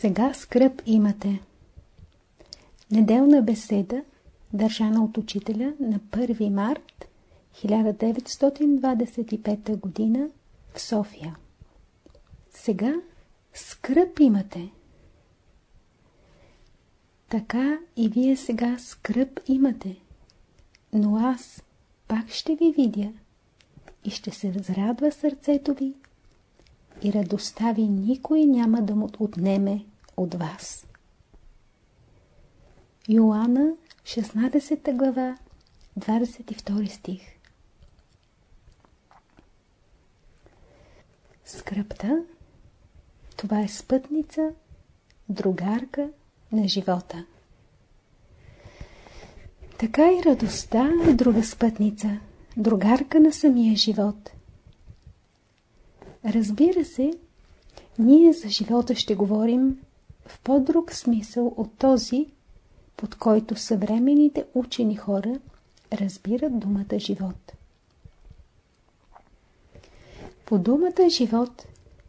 Сега скръп имате. Неделна беседа, държана от учителя на 1 март 1925 г. в София. Сега скръп имате. Така и вие сега скръп имате. Но аз пак ще ви видя и ще се разрадва сърцето ви и радостта ви никой няма да му отнеме от вас. Йоанна, 16 глава, 22 стих Скръпта – това е спътница, другарка на живота. Така и радостта е друга спътница, другарка на самия живот. Разбира се, ние за живота ще говорим в по-друг смисъл от този, под който съвременните учени хора разбират думата живот. По думата живот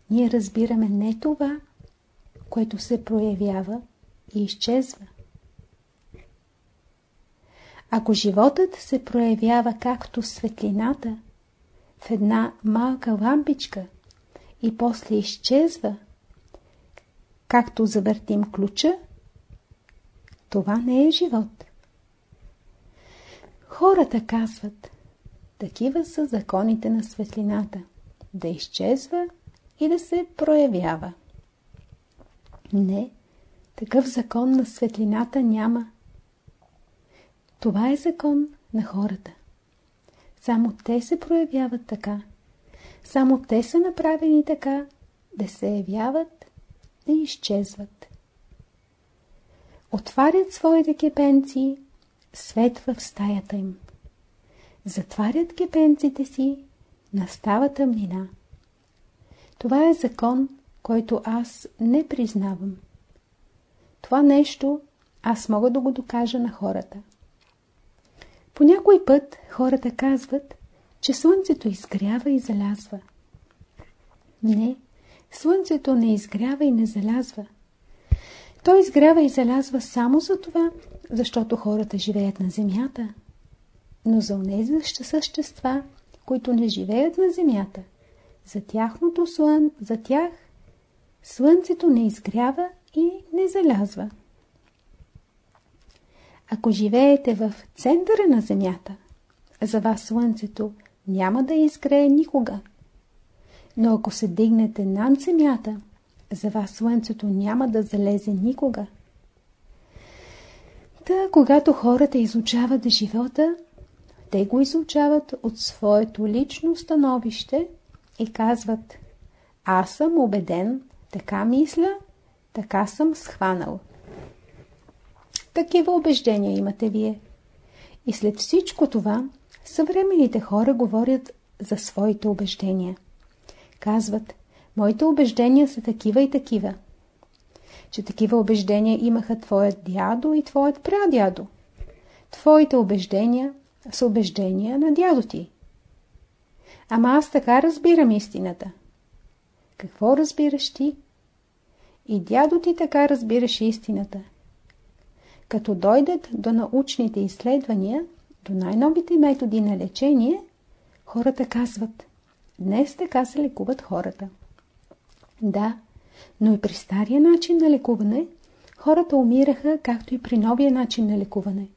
ние разбираме не това, което се проявява и изчезва. Ако животът се проявява както светлината в една малка лампичка и после изчезва, както завъртим ключа, това не е живот. Хората казват, такива са законите на светлината, да изчезва и да се проявява. Не, такъв закон на светлината няма. Това е закон на хората. Само те се проявяват така. Само те са направени така да се явяват, да изчезват. Отварят своите кепенци, светва в стаята им. Затварят кепенците си, настава тъмнина. Това е закон, който аз не признавам. Това нещо аз мога да го докажа на хората. По някой път хората казват, че слънцето изгрява и залязва. Не, слънцето не изгрява и не залязва. Той изгрява и залязва само за това, защото хората живеят на земята. Но за тези същества, които не живеят на земята, за тяхното слън, за тях, слънцето не изгрява и не залязва. Ако живеете в центъра на земята, за вас слънцето няма да изгрее никога. Но ако се дигнете над земята, за вас слънцето няма да залезе никога. Та, когато хората изучават живота, те го изучават от своето лично становище и казват Аз съм убеден, така мисля, така съм схванал. Такива убеждения имате вие. И след всичко това, съвременните хора говорят за своите убеждения. Казват, моите убеждения са такива и такива. Че такива убеждения имаха твоят дядо и твоят прадядо. Твоите убеждения са убеждения на дядо ти. Ама аз така разбирам истината. Какво разбираш ти? И дядо ти така разбираше истината. Като дойдат до научните изследвания, до най-новите методи на лечение, хората казват, днес така се лекуват хората. Да, но и при стария начин на лекуване, хората умираха, както и при новия начин на лекуване.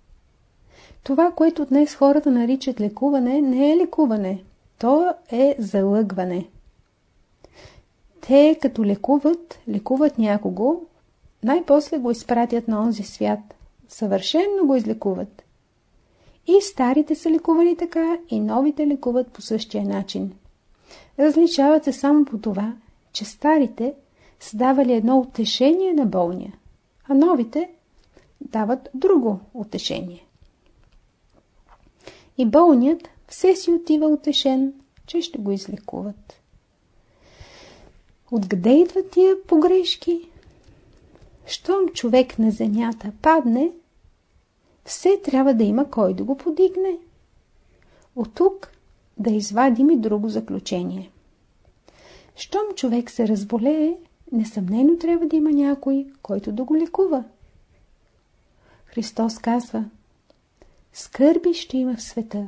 Това, което днес хората наричат лекуване, не е лекуване. То е залъгване. Те, като лекуват, лекуват някого, най-после го изпратят на онзи свят. Съвършенно го излекуват. И старите са лекували така, и новите лекуват по същия начин. Различават се само по това, че старите са давали едно утешение на болния, а новите дават друго утешение. И болният все си отива утешен, че ще го излекуват. Откъде идват тия погрешки? Щом човек на земята падне, все трябва да има кой да го подигне. От тук да извадим и друго заключение. Щом човек се разболее, несъмнено трябва да има някой, който да го лекува. Христос казва Скърби ще има в света.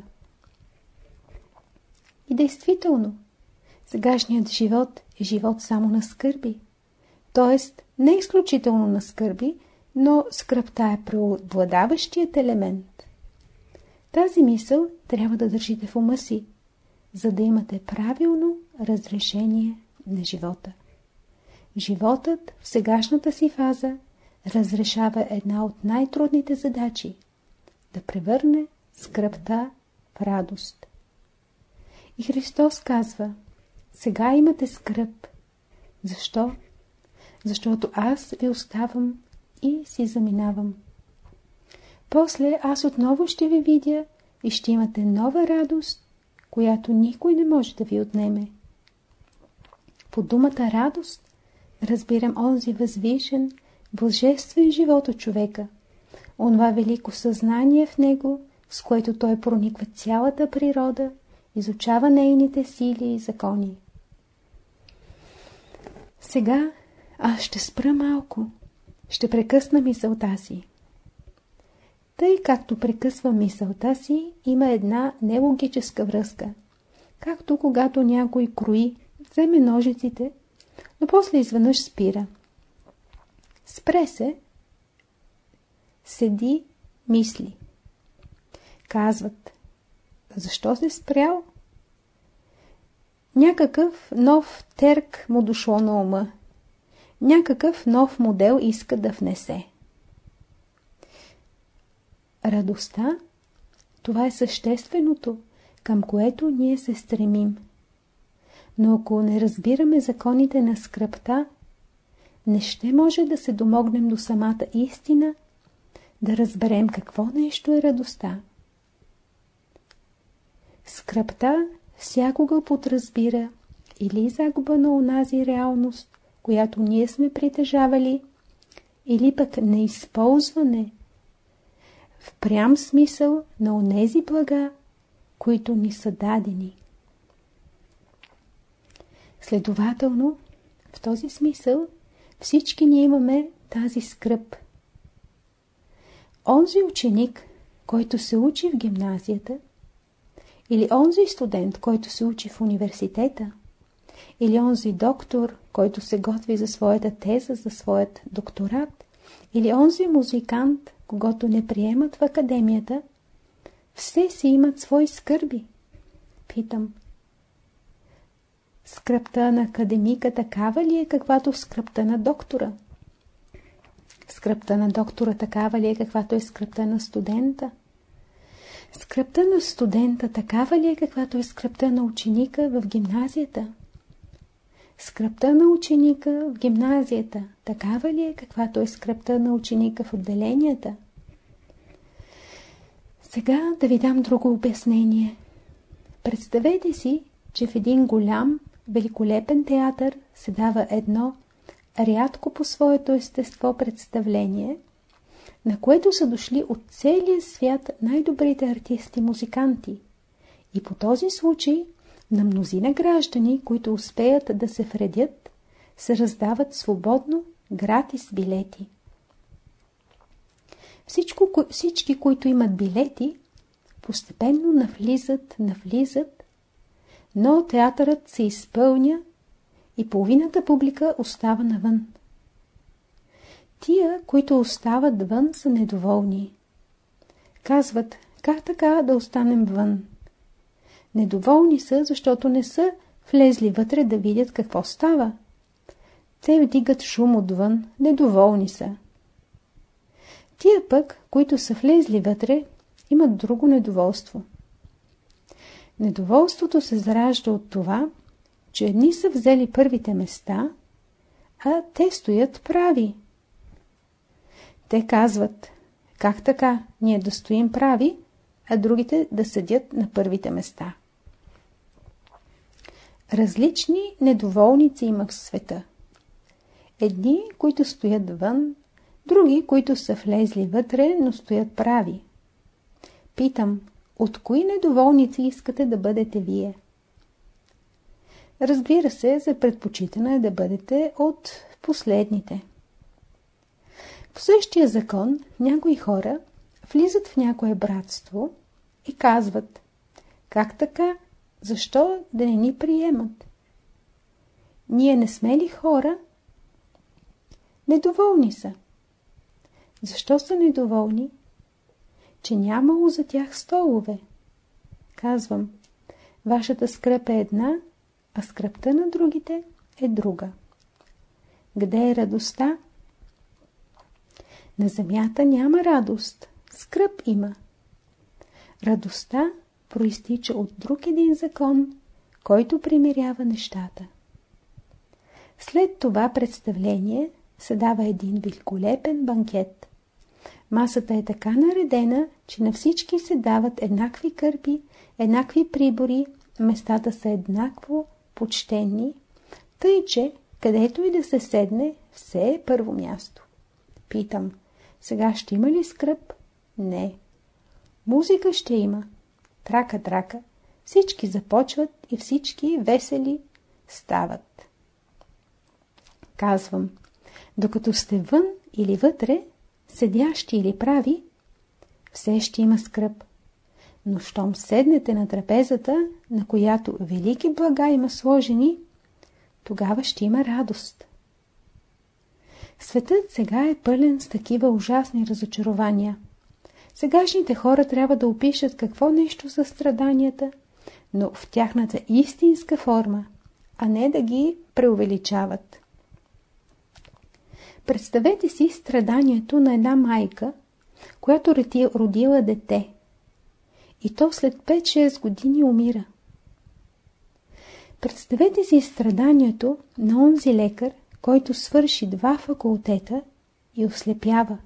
И действително, сегашният живот е живот само на скърби. Тоест, не изключително на скърби, но скръпта е преобладаващият елемент. Тази мисъл трябва да държите в ума си, за да имате правилно разрешение на живота. Животът в сегашната си фаза разрешава една от най-трудните задачи – да превърне скръпта в радост. И Христос казва – сега имате скръп. Защо? Защото аз ви оставам и си заминавам. После аз отново ще ви видя и ще имате нова радост, която никой не може да ви отнеме. По думата радост разбирам онзи възвишен, божествен живот от човека, онова велико съзнание в него, с което той прониква цялата природа, изучава нейните сили и закони. Сега аз ще спра малко, ще прекъсна мисълта си. Тъй както прекъсва мисълта си, има една нелогическа връзка. Както когато някой крои, вземе ножиците, но после изведнъж спира. Спре се, седи, мисли. Казват, защо се спрял? Някакъв нов терк му дошло на ума. Някакъв нов модел иска да внесе. Радостта – това е същественото, към което ние се стремим. Но ако не разбираме законите на скръпта, не ще може да се домогнем до самата истина, да разберем какво нещо е радостта. Скръпта всякога подразбира или загуба на онази реалност, която ние сме притежавали, или пък неизползване в прям смисъл на онези блага, които ни са дадени. Следователно, в този смисъл всички ние имаме тази скръп. Онзи ученик, който се учи в гимназията, или онзи студент, който се учи в университета, или онзи доктор, който се готви за своята теза, за своят докторат, или онзи музикант, когато не приемат в академията, все си имат свои скърби. Питам. Скръпта на академика такава ли е, каквато скръпта на доктора? Скръпта на доктора такава ли е, каквато е скръпта на студента? Скръпта на студента такава ли е, каквато е скръпта на ученика в гимназията? Скръпта на ученика в гимназията такава ли е, каквато е скръпта на ученика в отделенията? Сега да ви дам друго обяснение. Представете си, че в един голям, великолепен театър се дава едно рядко по своето естество представление, на което са дошли от целия свят най-добрите артисти-музиканти. И по този случай на мнозина граждани, които успеят да се вредят, се раздават свободно гратис билети. Всичко, всички, които имат билети, постепенно навлизат, навлизат, но театърът се изпълня и половината публика остава навън. Тия, които остават вън, са недоволни. Казват, как така да останем вън? Недоволни са, защото не са влезли вътре да видят какво става. Те вдигат шум отвън, недоволни са. Тия пък, които са влезли вътре, имат друго недоволство. Недоволството се заражда от това, че едни са взели първите места, а те стоят прави. Те казват, как така ние да стоим прави, а другите да седят на първите места. Различни недоволници има в света. Едни, които стоят вън, други, които са влезли вътре, но стоят прави. Питам, от кои недоволници искате да бъдете вие? Разбира се, за предпочитане е да бъдете от последните. По същия закон някои хора влизат в някое братство и казват как така, защо да не ни приемат? Ние не сме ли хора? Недоволни са. Защо са недоволни? Че нямало за тях столове. Казвам, вашата скръп е една, а скръпта на другите е друга. Къде е радостта? На земята няма радост, скръп има. Радостта проистича от друг един закон, който примирява нещата. След това представление се дава един великолепен банкет. Масата е така наредена, че на всички се дават еднакви кърпи, еднакви прибори, местата са еднакво почтени, тъй че, където и да се седне, все е първо място. Питам, сега ще има ли скръп? Не. Музика ще има. Трака-трака. Всички започват и всички весели стават. Казвам, докато сте вън или вътре, седящи или прави, все ще има скръп. Но щом седнете на трапезата, на която велики блага има сложени, тогава ще има радост. Светът сега е пълен с такива ужасни разочарования. Сегашните хора трябва да опишат какво нещо са страданията, но в тяхната истинска форма, а не да ги преувеличават. Представете си страданието на една майка, която родила дете. И то след 5-6 години умира. Представете си страданието на онзи лекар, който свърши два факултета и ослепява.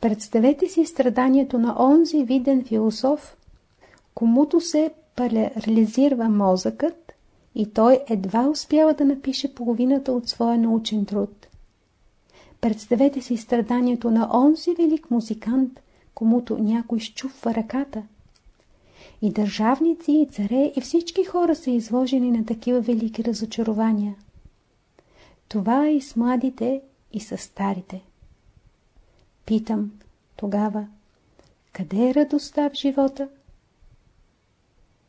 Представете си страданието на онзи виден философ, комуто се парализира мозъкът и той едва успява да напише половината от своя научен труд. Представете си страданието на онзи велик музикант, комуто някой щупва ръката. И държавници, и царе, и всички хора са изложени на такива велики разочарования. Това е и с младите, и с старите. Питам тогава, къде е радостта в живота?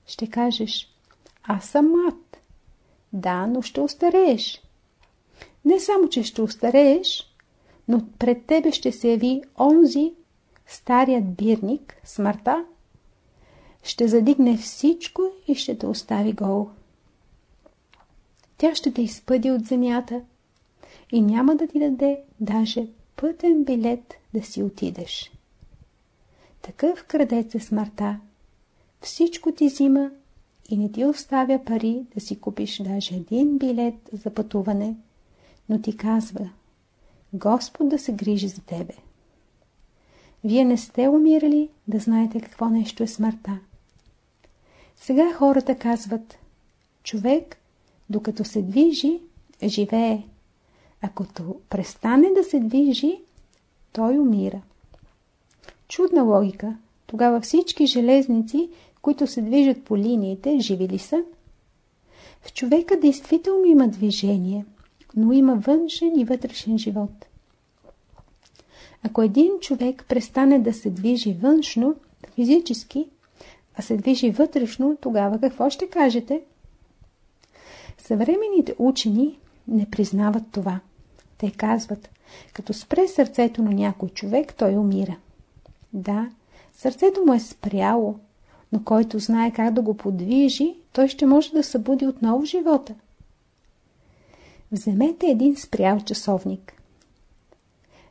Ще кажеш, аз съм млад. Да, но ще устарееш. Не само, че ще устарееш, но пред тебе ще се яви онзи, старият бирник, смъртта, ще задигне всичко и ще те остави гол. Тя ще те изпъди от земята и няма да ти даде даже пътен билет да си отидеш. Такъв крадец е смъртта. Всичко ти взима и не ти оставя пари да си купиш даже един билет за пътуване, но ти казва Господ да се грижи за тебе. Вие не сте умирали да знаете какво нещо е смъртта. Сега хората казват човек, докато се движи, живее. А като престане да се движи, той умира. Чудна логика. Тогава всички железници, които се движат по линиите, живи ли са? В човека действително има движение, но има външен и вътрешен живот. Ако един човек престане да се движи външно, физически, а се движи вътрешно, тогава какво ще кажете? Съвременните учени не признават това. Те казват, като спре сърцето на някой човек, той умира. Да, сърцето му е спряло, но който знае как да го подвижи, той ще може да събуди отново живота. Вземете един спрял часовник.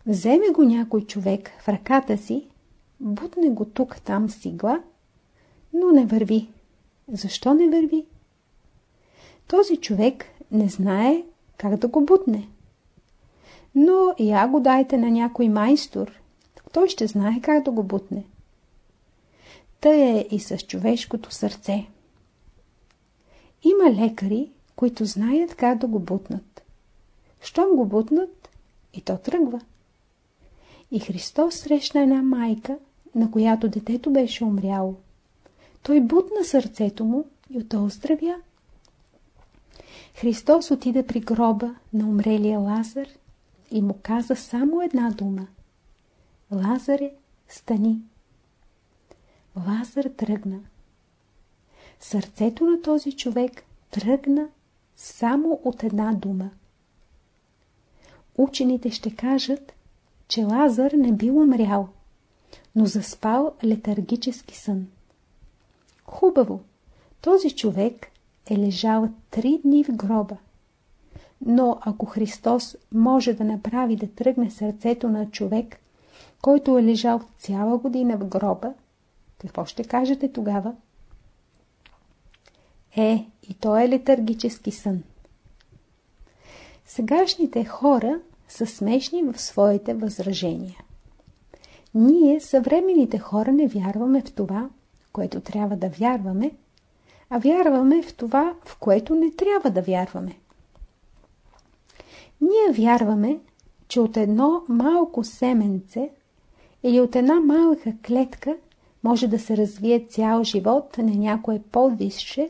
Вземе го някой човек в ръката си, бутне го тук-там сигла, но не върви. Защо не върви? Този човек не знае как да го бутне. Но я го дайте на някой майстор, той ще знае как да го бутне. Тъй е и с човешкото сърце. Има лекари, които знаят как да го бутнат. Щом го бутнат, и то тръгва. И Христос срещна една майка, на която детето беше умряло. Той бутна сърцето му и от оздравя. Христос отида при гроба на умрелия Лазар и му каза само една дума. Лазаре, стани! Лазар тръгна. Сърцето на този човек тръгна само от една дума. Учените ще кажат, че Лазар не бил умрял, но заспал летаргически сън. Хубаво, този човек е лежал три дни в гроба. Но ако Христос може да направи да тръгне сърцето на човек, който е лежал цяла година в гроба, какво ще кажете тогава? Е, и то е летаргически сън. Сегашните хора са смешни в своите възражения. Ние, съвременните хора, не вярваме в това, което трябва да вярваме, а вярваме в това, в което не трябва да вярваме. Ние вярваме, че от едно малко семенце или от една малка клетка може да се развие цял живот на някое по-висше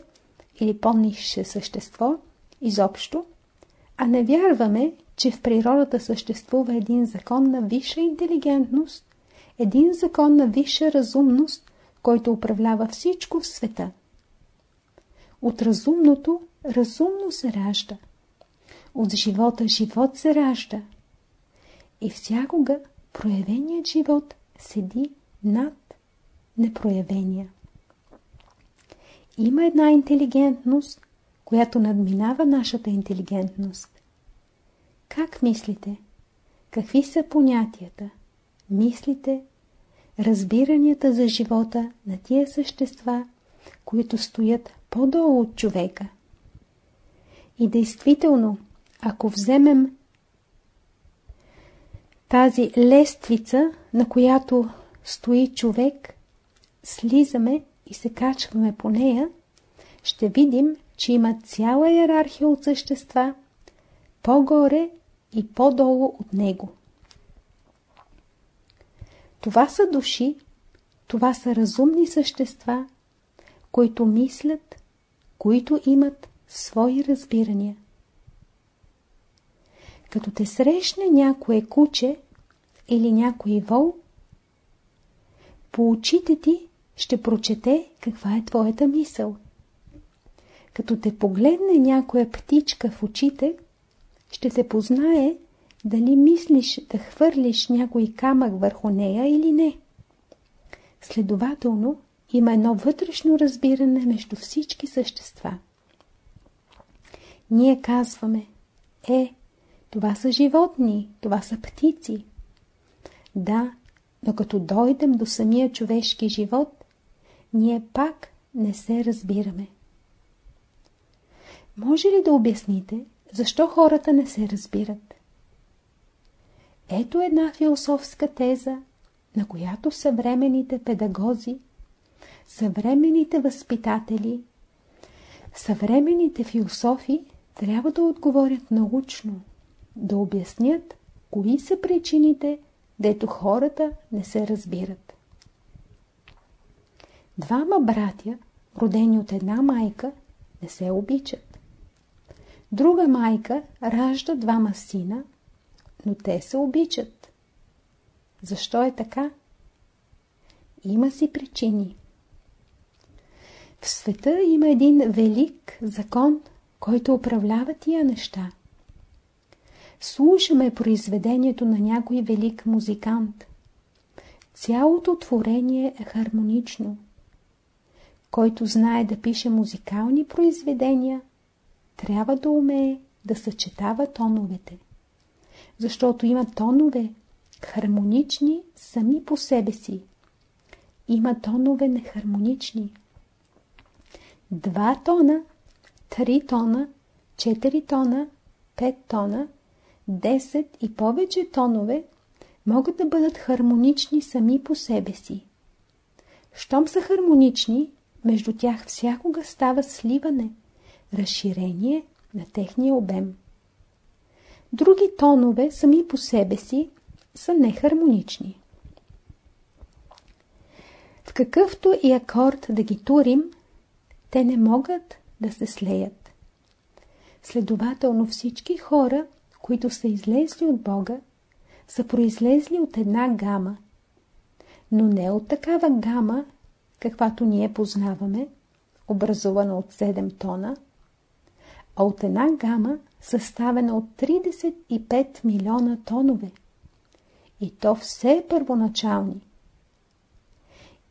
или по-низше същество, изобщо, а не вярваме, че в природата съществува един закон на висша интелигентност, един закон на висша разумност, който управлява всичко в света. От разумното разумно се ражда. От живота живот се ражда. И всякога проявеният живот седи над непроявения. Има една интелигентност, която надминава нашата интелигентност. Как мислите? Какви са понятията, мислите, разбиранията за живота на тия същества, които стоят по-долу от човека? И действително, ако вземем тази лествица, на която стои човек, слизаме и се качваме по нея, ще видим, че има цяла иерархия от същества, по-горе и по-долу от него. Това са души, това са разумни същества, които мислят, които имат свои разбирания. Като те срещне някое куче или някой вол, по очите ти ще прочете каква е твоята мисъл. Като те погледне някоя птичка в очите, ще те познае дали мислиш да хвърлиш някой камък върху нея или не. Следователно, има едно вътрешно разбиране между всички същества. Ние казваме, е, това са животни, това са птици. Да, но като дойдем до самия човешки живот, ние пак не се разбираме. Може ли да обясните, защо хората не се разбират? Ето една философска теза, на която съвременните педагози, съвременните възпитатели, съвременните философи трябва да отговорят научно, да обяснят кои са причините, дето хората не се разбират. Двама братя, родени от една майка, не се обичат. Друга майка ражда двама сина, но те се обичат. Защо е така? Има си причини. В света има един велик закон, който управлява тия неща. Слушаме произведението на някой велик музикант. Цялото творение е хармонично. Който знае да пише музикални произведения, трябва да умее да съчетава тоновете. Защото има тонове, хармонични сами по себе си. Има тонове нехармонични. Два тона, три тона, четири тона, пет тона, 10 и повече тонове могат да бъдат хармонични сами по себе си. Щом са хармонични, между тях всякога става сливане, разширение на техния обем. Други тонове сами по себе си са нехармонични. В какъвто и акорд да ги турим, те не могат да се слеят. Следователно всички хора, които са излезли от Бога, са произлезли от една гама. Но не от такава гама, каквато ние познаваме, образувана от 7 тона, а от една гама, съставена от 35 милиона тонове. И то все първоначални.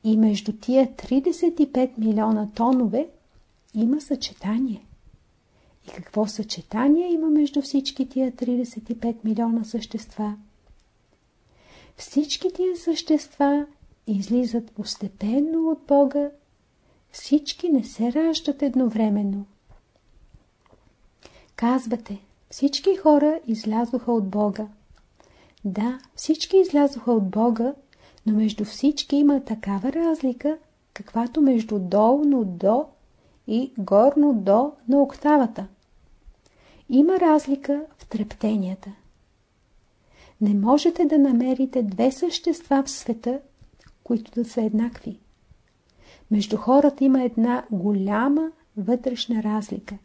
И между тия 35 милиона тонове има съчетание. И какво съчетание има между всички тия 35 милиона същества? Всички тия същества излизат постепенно от Бога, всички не се раждат едновременно. Казвате, всички хора излязоха от Бога. Да, всички излязоха от Бога, но между всички има такава разлика, каквато между долно до и горно до на октавата. Има разлика в трептенията. Не можете да намерите две същества в света, които да са еднакви. Между хората има една голяма вътрешна разлика.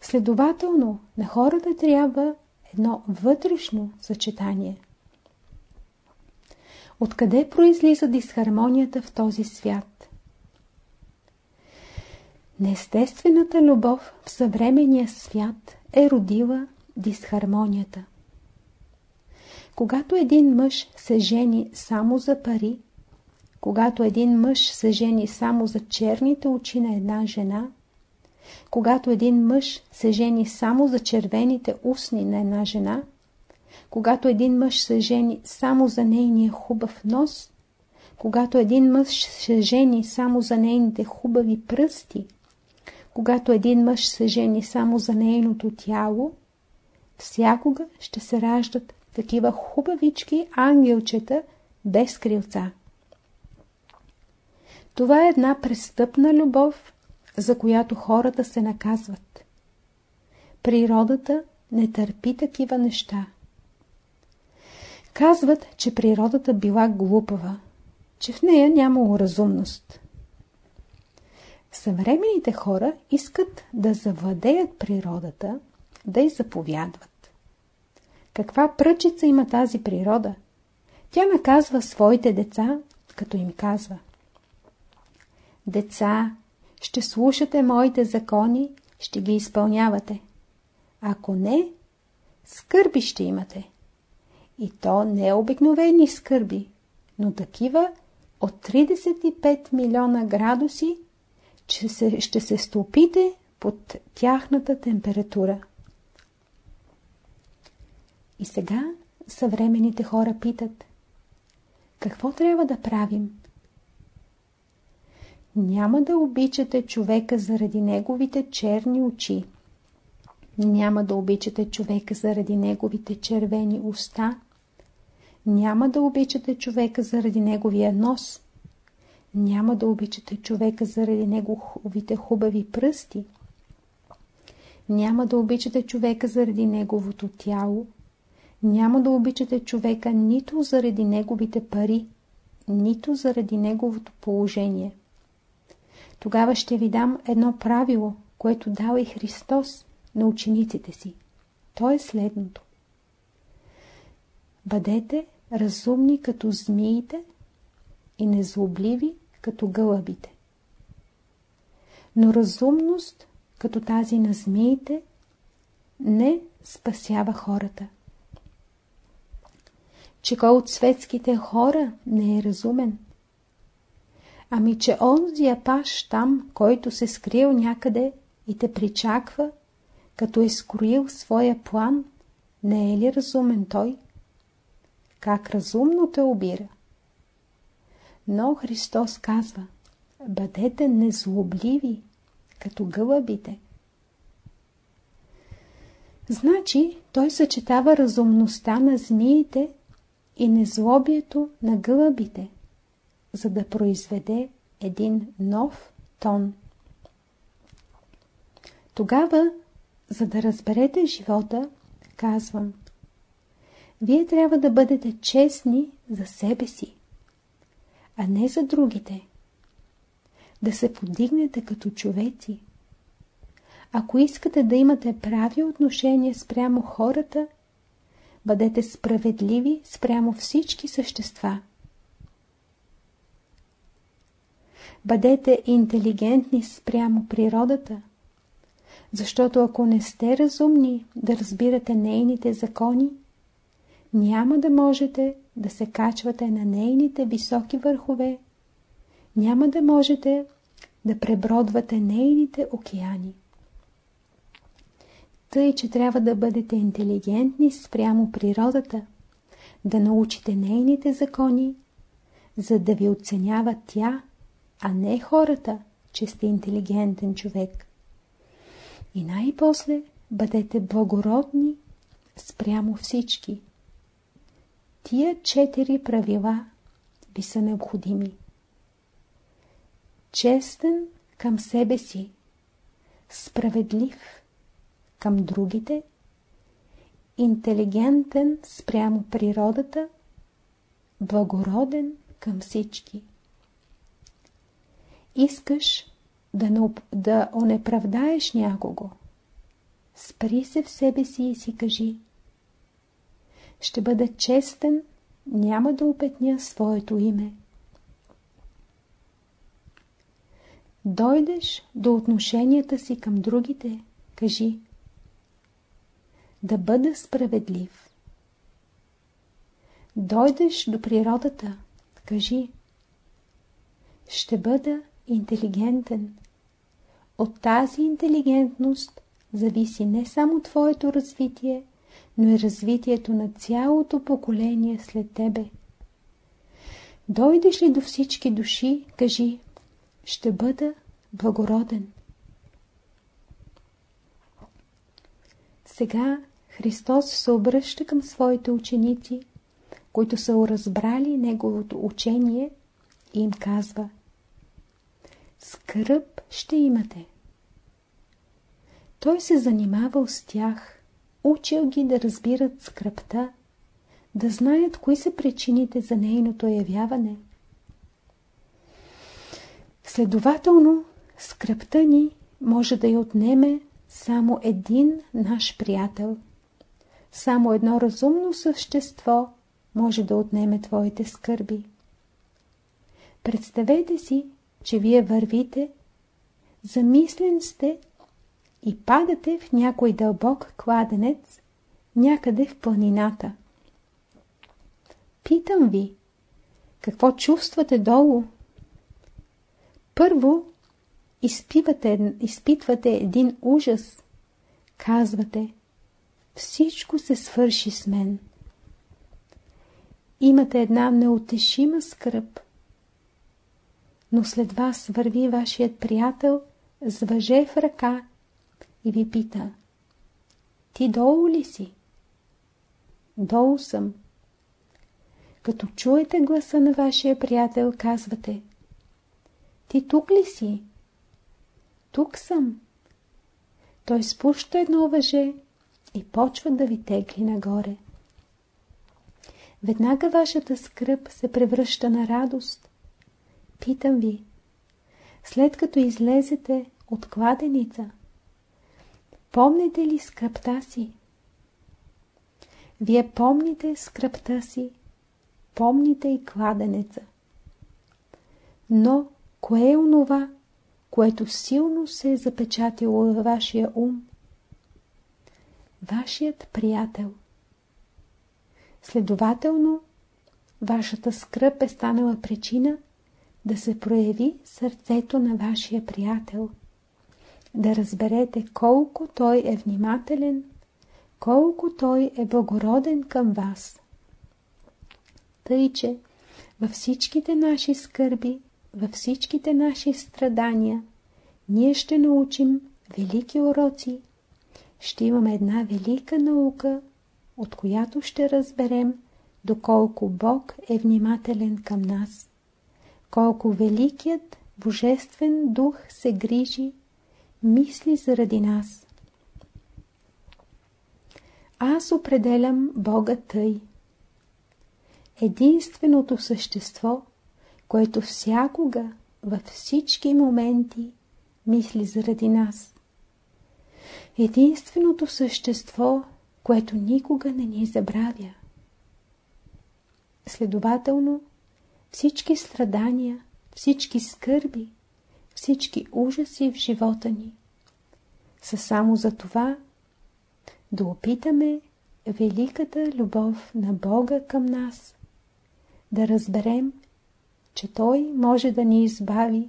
Следователно, на хората трябва едно вътрешно съчетание. Откъде произлиза дисхармонията в този свят? Неестествената любов в съвременния свят е родила дисхармонията. Когато един мъж се жени само за пари, когато един мъж се жени само за черните очи на една жена, когато един мъж се жени само за червените устни на една жена, когато един мъж се жени само за нейния хубав нос, когато един мъж се жени само за нейните хубави пръсти, когато един мъж се жени само за нейното тяло, всякога ще се раждат такива хубавички ангелчета без крилца. Това е една престъпна любов, за която хората се наказват. Природата не търпи такива неща. Казват, че природата била глупава, че в нея нямало разумност. Съвременните хора искат да завладеят природата, да й заповядват. Каква пръчица има тази природа? Тя наказва своите деца, като им казва Деца, ще слушате моите закони, ще ги изпълнявате. Ако не, скърби ще имате. И то не обикновени скърби, но такива от 35 милиона градуси, че се, ще се стопите под тяхната температура. И сега съвременните хора питат, какво трябва да правим? Няма да обичате човека заради неговите черни очи. Няма да обичате човека заради неговите червени уста. Няма да обичате човека заради неговия нос. Няма да обичате човека заради неговите хубави пръсти. Няма да обичате човека заради неговото тяло. Няма да обичате човека нито заради неговите пари, нито заради неговото положение. Тогава ще ви дам едно правило, което дал и Христос на учениците си. То е следното. Бъдете разумни като змиите и незлобливи като гълъбите. Но разумност, като тази на змиите, не спасява хората. Че кой от светските хора не е разумен? Ами, че онзи апаш там, който се скрил някъде и те причаква, като е скроил своя план, не е ли разумен той? Как разумно те обира? Но Христос казва, бъдете незлобливи, като гълъбите. Значи, той съчетава разумността на змиите и незлобието на гълъбите за да произведе един нов тон. Тогава, за да разберете живота, казвам, вие трябва да бъдете честни за себе си, а не за другите. Да се подигнете като човеци. ако искате да имате прави отношения спрямо хората, бъдете справедливи спрямо всички същества. Бъдете интелигентни спрямо природата, защото ако не сте разумни да разбирате нейните закони, няма да можете да се качвате на нейните високи върхове, няма да можете да пребродвате нейните океани. Тъй, че трябва да бъдете интелигентни спрямо природата, да научите нейните закони, за да ви оценява тя, а не хората, че сте интелигентен човек. И най-после бъдете благородни спрямо всички. Тия четири правила ви са необходими. Честен към себе си, справедлив към другите, интелигентен спрямо природата, благороден към всички. Искаш да, да онеправдаеш някого. Спри се в себе си и си кажи Ще бъда честен, няма да опетня своето име. Дойдеш до отношенията си към другите, кажи Да бъда справедлив. Дойдеш до природата, кажи Ще бъда интелигентен. От тази интелигентност зависи не само твоето развитие, но и развитието на цялото поколение след тебе. Дойдеш ли до всички души, кажи, ще бъда благороден. Сега Христос се обръща към своите ученици, които са разбрали Неговото учение и им казва Скръп ще имате. Той се занимавал с тях, учил ги да разбират скръпта, да знаят кои са причините за нейното явяване. Следователно, скръпта ни може да я отнеме само един наш приятел. Само едно разумно същество може да отнеме твоите скърби. Представете си, че вие вървите, замислен сте и падате в някой дълбок кладенец, някъде в планината. Питам ви, какво чувствате долу? Първо, изпивате, изпитвате един ужас. Казвате, всичко се свърши с мен. Имате една неотешима скръп но след вас върви вашият приятел с въже в ръка и ви пита Ти долу ли си? Долу съм. Като чуете гласа на вашия приятел, казвате Ти тук ли си? Тук съм. Той спуща едно въже и почва да ви тегли нагоре. Веднага вашата скръп се превръща на радост. Питам ви, след като излезете от кладеница, помните ли скръпта си? Вие помните скръпта си, помните и кладенеца. Но кое е онова, което силно се е запечатило във вашия ум? Вашият приятел. Следователно, вашата скръп е станала причина да се прояви сърцето на вашия приятел, да разберете колко той е внимателен, колко той е благороден към вас. Тъй, че във всичките наши скърби, във всичките наши страдания, ние ще научим велики уроци, ще имаме една велика наука, от която ще разберем доколко Бог е внимателен към нас колко великият Божествен дух се грижи, мисли заради нас. Аз определям Бога тъй. Единственото същество, което всякога, във всички моменти, мисли заради нас. единственото същество, което никога не ни забравя. Следователно, всички страдания, всички скърби, всички ужаси в живота ни са само за това да опитаме великата любов на Бога към нас, да разберем, че Той може да ни избави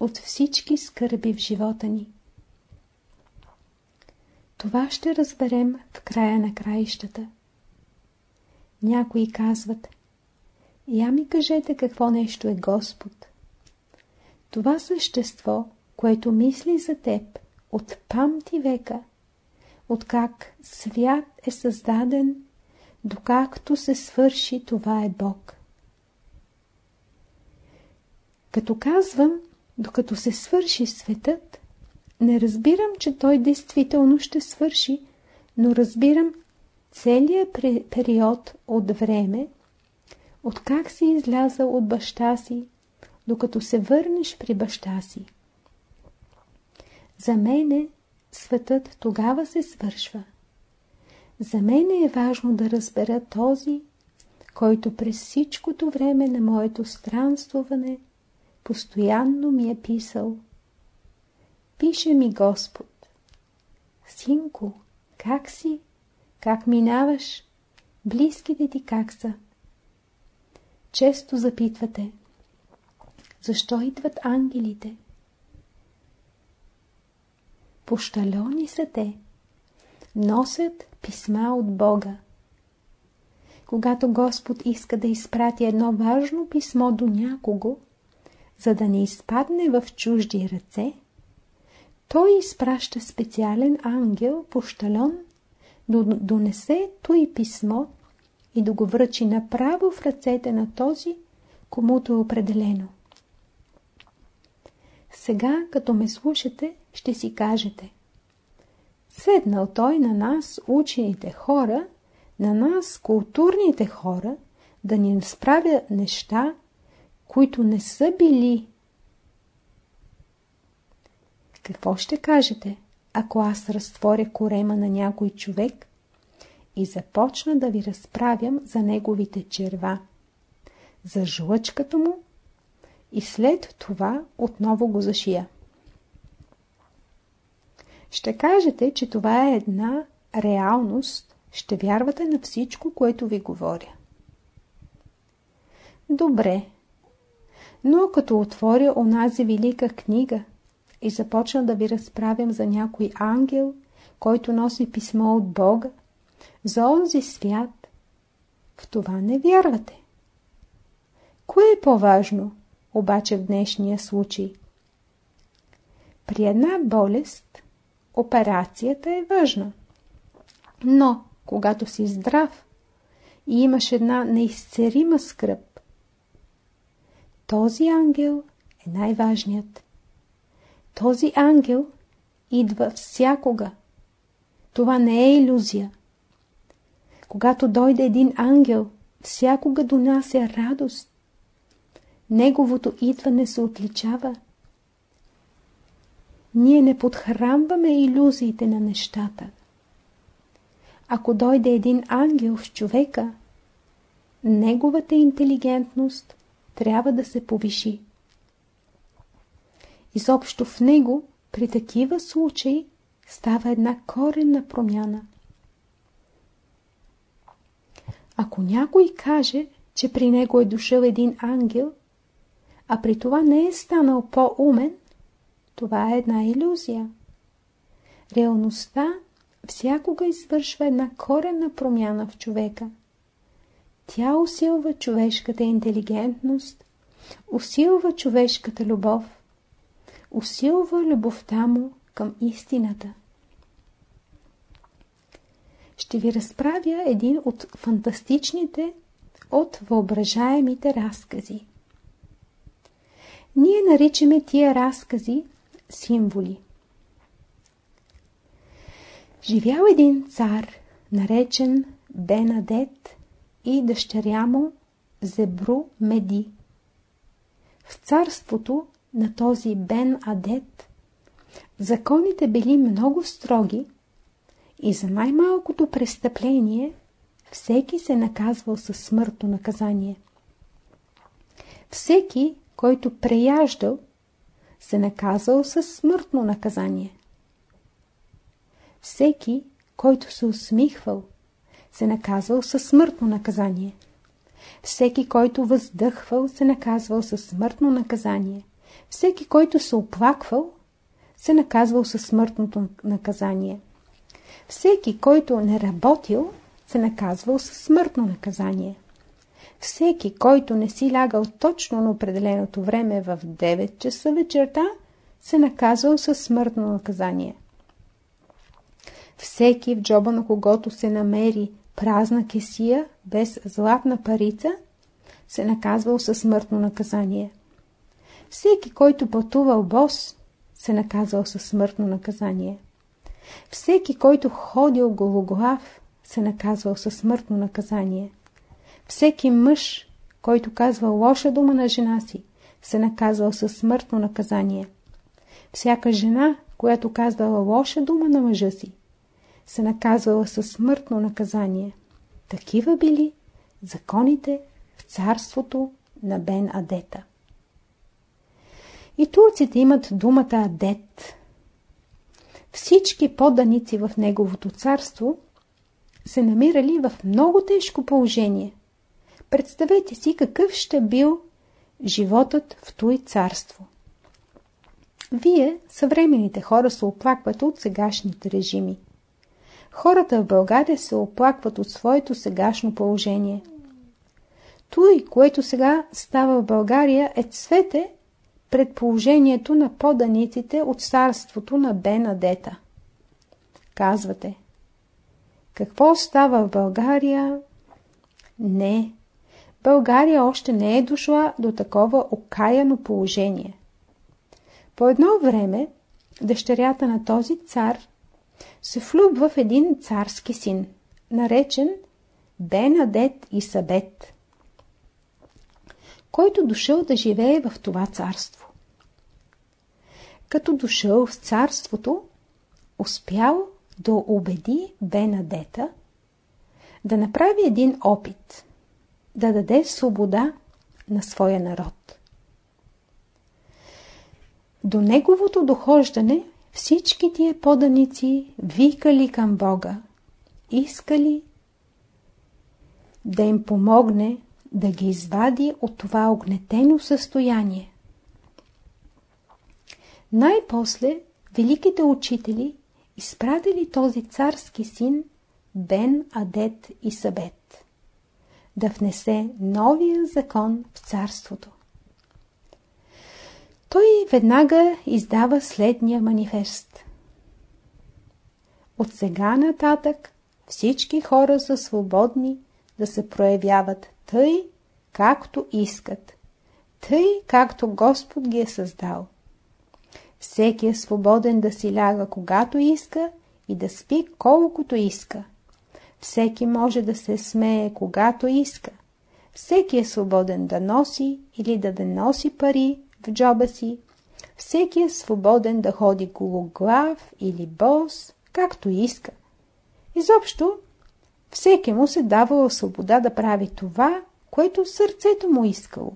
от всички скърби в живота ни. Това ще разберем в края на краищата. Някои казват, я ми кажете какво нещо е Господ. Това същество, което мисли за теб от памти века, от как свят е създаден, докакто се свърши, това е Бог. Като казвам, докато се свърши светът, не разбирам, че той действително ще свърши, но разбирам целият период от време, от как си излязал от баща си, докато се върнеш при баща си. За мене светът тогава се свършва. За мене е важно да разбера този, който през всичкото време на моето странствуване постоянно ми е писал. Пише ми Господ. Синко, как си? Как минаваш? Близките ти как са? Често запитвате. Защо идват ангелите? Пощалони са те. Носят писма от Бога. Когато Господ иска да изпрати едно важно писмо до някого, за да не изпадне в чужди ръце, той изпраща специален ангел, пощалон, да донесе той писмо и да го връчи направо в ръцете на този, комуто е определено. Сега, като ме слушате, ще си кажете. Седнал той на нас, учените хора, на нас, културните хора, да ни справя неща, които не са били. Какво ще кажете, ако аз разтворя корема на някой човек и започна да ви разправям за неговите черва, за жлъчката му и след това отново го зашия? Ще кажете, че това е една реалност, ще вярвате на всичко, което ви говоря. Добре, но като отворя онази велика книга и започна да ви разправям за някой ангел, който носи писмо от Бога, за онзи свят, в това не вярвате. Кое е по-важно, обаче в днешния случай? При една болест операцията е важна. Но, когато си здрав и имаш една неизцерима скръп, този ангел е най-важният. Този ангел идва всякога. Това не е иллюзия. Когато дойде един ангел, всякога донася радост. Неговото идване се отличава. Ние не подхранваме иллюзиите на нещата. Ако дойде един ангел в човека, неговата интелигентност трябва да се повиши. Изобщо в него, при такива случаи, става една коренна промяна. Ако някой каже, че при него е дошъл един ангел, а при това не е станал по-умен, това е една иллюзия. Реалността всякога извършва една коренна промяна в човека. Тя усилва човешката интелигентност, усилва човешката любов, усилва любовта му към истината. Ще ви разправя един от фантастичните, от въображаемите разкази. Ние наричаме тия разкази символи. Живял един цар, наречен Бенадет и дъщеря му Зебру Меди. В царството на този Бен Адет Законите били много строги и за най-малкото престъпление всеки се наказвал със смъртно наказание. Всеки, който преяждал, се наказал със смъртно наказание. Всеки, който се усмихвал, се наказвал със смъртно наказание. Всеки, който въздъхвал, се наказвал със смъртно наказание. Всеки, който се оплаквал, се наказвал със смъртното наказание. Всеки, който не работил, се наказвал със смъртно наказание. Всеки, който не си лягал точно на определеното време в 9 часа вечерта, се наказвал със смъртно наказание. Всеки, в джоба на когото се намери празна кесия без златна парица, се наказвал със смъртно наказание. Всеки, който пътувал бос, се наказвал със смъртно наказание. Всеки, който ходил гологлав, се наказвал със смъртно наказание. Всеки мъж, който казва лоша дума на жена си, се наказвал със смъртно наказание. Всяка жена, която казвала лоша дума на мъжа си, се наказвала със смъртно наказание. Такива били законите в царството на Бен Адета. И турците имат думата Адет. Всички поданици в неговото царство се намирали в много тежко положение. Представете си какъв ще бил животът в той царство. Вие, съвременните хора, се оплаквате от сегашните режими. Хората в България се оплакват от своето сегашно положение. Той, което сега става в България, е цвете пред положението на поданиците от царството на Бенадета. Казвате, какво става в България? Не, България още не е дошла до такова окаяно положение. По едно време дъщерята на този цар се влюбва в един царски син, наречен Бенадет и Сабет, който дошъл да живее в това царство. Като дошъл в царството, успял да убеди Бенадета да направи един опит, да даде свобода на своя народ. До неговото дохождане всички тия поданици викали към Бога, искали да им помогне да ги извади от това огнетено състояние. Най-после великите учители изпратили този царски син Бен Адет и Сабет да внесе новия закон в царството. Той веднага издава следния манифест. От сега нататък всички хора са свободни да се проявяват тъй, както искат, тъй, както Господ ги е създал. Всеки е свободен да си ляга когато иска и да спи колкото иска. Всеки може да се смее когато иска. Всеки е свободен да носи или да не носи пари в джоба си. Всеки е свободен да ходи гологлав или бос, както иска. Изобщо, всеки му се давала свобода да прави това, което сърцето му искало.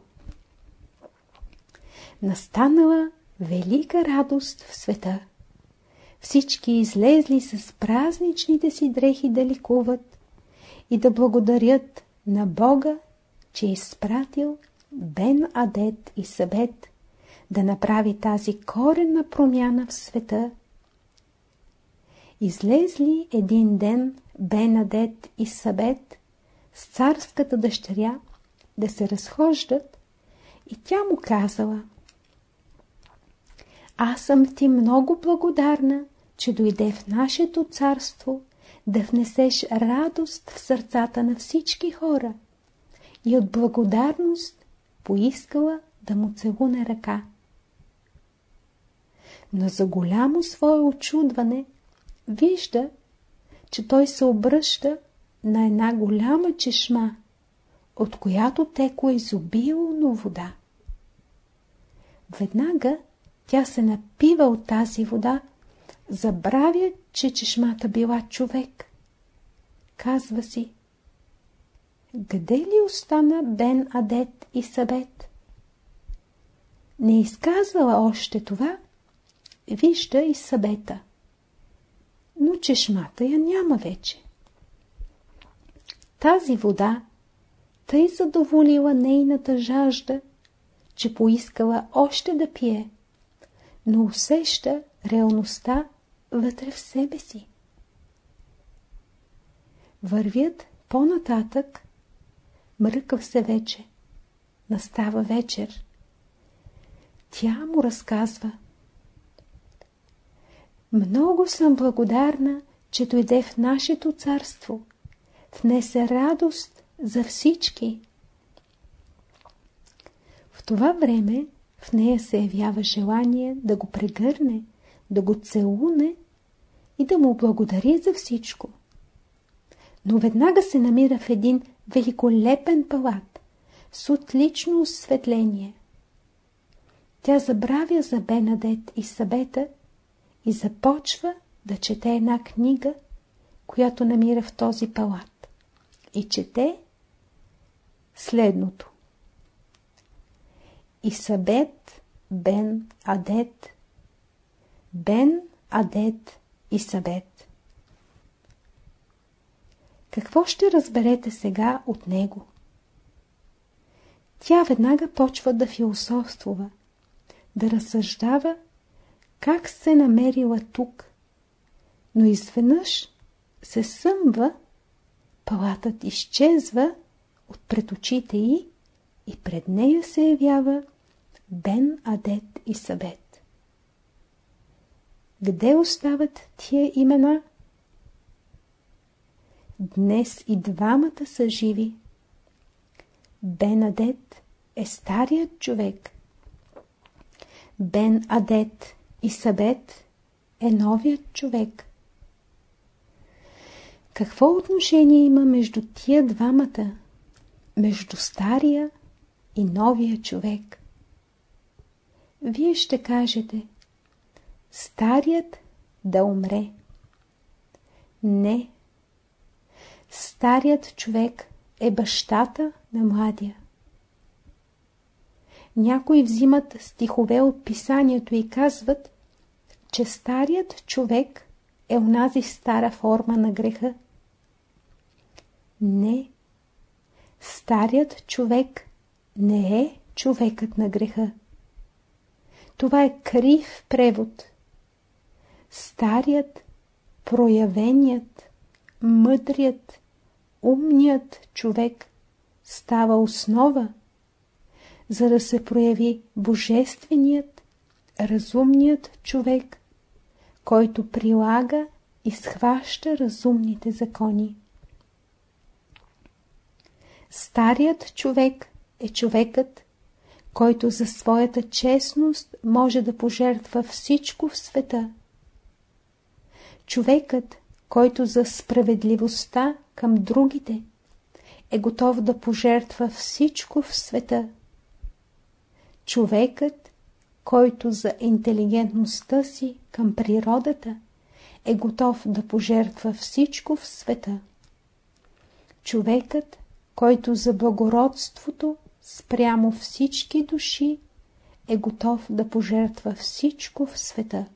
Настанала велика радост в света. Всички излезли с празничните си дрехи да ликуват и да благодарят на Бога, че е изпратил Бен Адет и Сабет да направи тази коренна промяна в света. Излезли един ден Бенадет и Сабет с царската дъщеря да се разхождат и тя му казала Аз съм ти много благодарна, че дойде в нашето царство да внесеш радост в сърцата на всички хора и от благодарност поискала да му целуне ръка но за голямо свое очудване вижда, че той се обръща на една голяма чешма, от която текло изобилно вода. Веднага тя се напива от тази вода, забравя, че чешмата била човек. Казва си, къде ли остана Бен Адет и Сабет? Не изказала още това, вижда и Сабета. Но чешмата я няма вече. Тази вода тъй задоволила нейната жажда, че поискала още да пие, но усеща реалността вътре в себе си. Вървят по-нататък, мръкав се вече, настава вечер. Тя му разказва. Много съм благодарна, че дойде в нашето царство. Внесе радост за всички. В това време в нея се явява желание да го прегърне, да го целуне и да му благодари за всичко. Но веднага се намира в един великолепен палат с отлично осветление. Тя забравя за Бенадет и Сабета и започва да чете една книга, която намира в този палат. И чете следното. Исабет бен Адет Бен Адет Исабет Какво ще разберете сега от него? Тя веднага почва да философствува, да разсъждава как се намерила тук, но изведнъж се съмва, палатът изчезва от пред очите й и пред нея се явява Бен Адет и Сабет. Къде остават тия имена? Днес и двамата са живи. Бен Адет е старият човек. Бен Адет и Сабет е новият човек. Какво отношение има между тия двамата? Между стария и новия човек? Вие ще кажете Старият да умре. Не. Старият човек е бащата на младия. Някои взимат стихове от писанието и казват, че старият човек е унази стара форма на греха. Не. Старият човек не е човекът на греха. Това е крив превод. Старият, проявеният, мъдрият, умният човек става основа, за да се прояви божественият, разумният човек, който прилага и схваща разумните закони. Старият човек е човекът, който за своята честност може да пожертва всичко в света. Човекът, който за справедливостта към другите е готов да пожертва всичко в света. Човекът, който за интелигентността си към природата е готов да пожертва всичко в света. Човекът, който за благородството спрямо всички души е готов да пожертва всичко в света.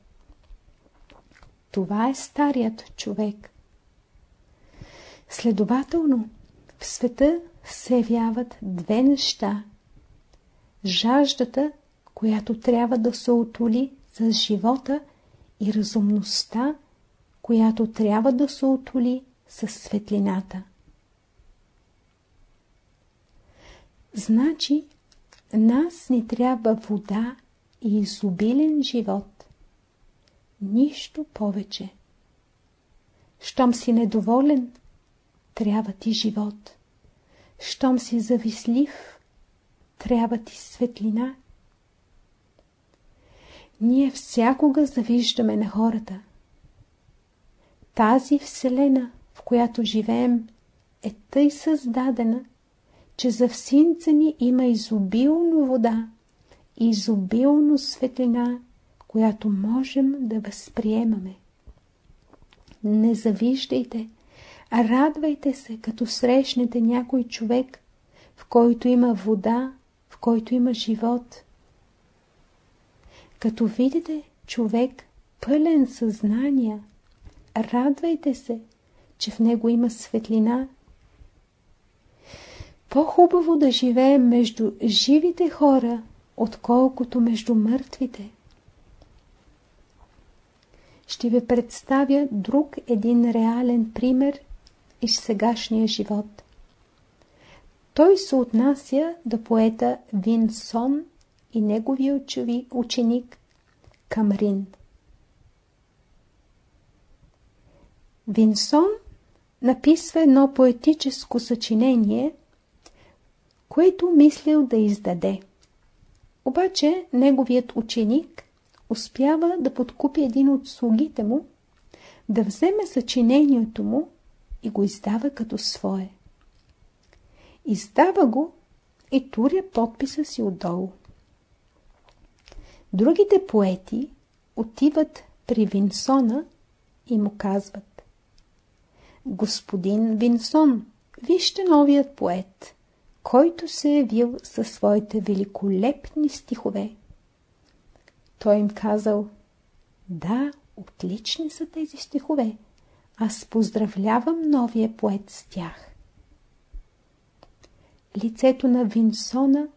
Това е старият човек. Следователно, в света се явяват две неща. Жаждата, която трябва да се отоли за живота и разумността, която трябва да се отоли със светлината. Значи, нас ни трябва вода и изобилен живот. Нищо повече. Щом си недоволен, трябва ти живот. Щом си завислив, трябва ти светлина. Ние всякога завиждаме на хората. Тази вселена, в която живеем, е тъй създадена, че за всинца ни има изобилно вода, изобилно светлина която можем да възприемаме. Не завиждайте, а радвайте се, като срещнете някой човек, в който има вода, в който има живот. Като видите човек пълен съзнания, радвайте се, че в него има светлина. По-хубаво да живеем между живите хора, отколкото между мъртвите. Ще ви представя друг един реален пример из сегашния живот. Той се отнася до поета Винсон и неговия ученик Камрин. Винсон написва едно поетическо съчинение, което мислил да издаде. Обаче неговият ученик успява да подкупи един от слугите му, да вземе съчинението му и го издава като свое. Издава го и туря подписа си отдолу. Другите поети отиват при Винсона и му казват Господин Винсон, вижте новият поет, който се е явил със своите великолепни стихове. Той им казал Да, отлични са тези стихове. Аз поздравлявам новия поет с тях. Лицето на Винсона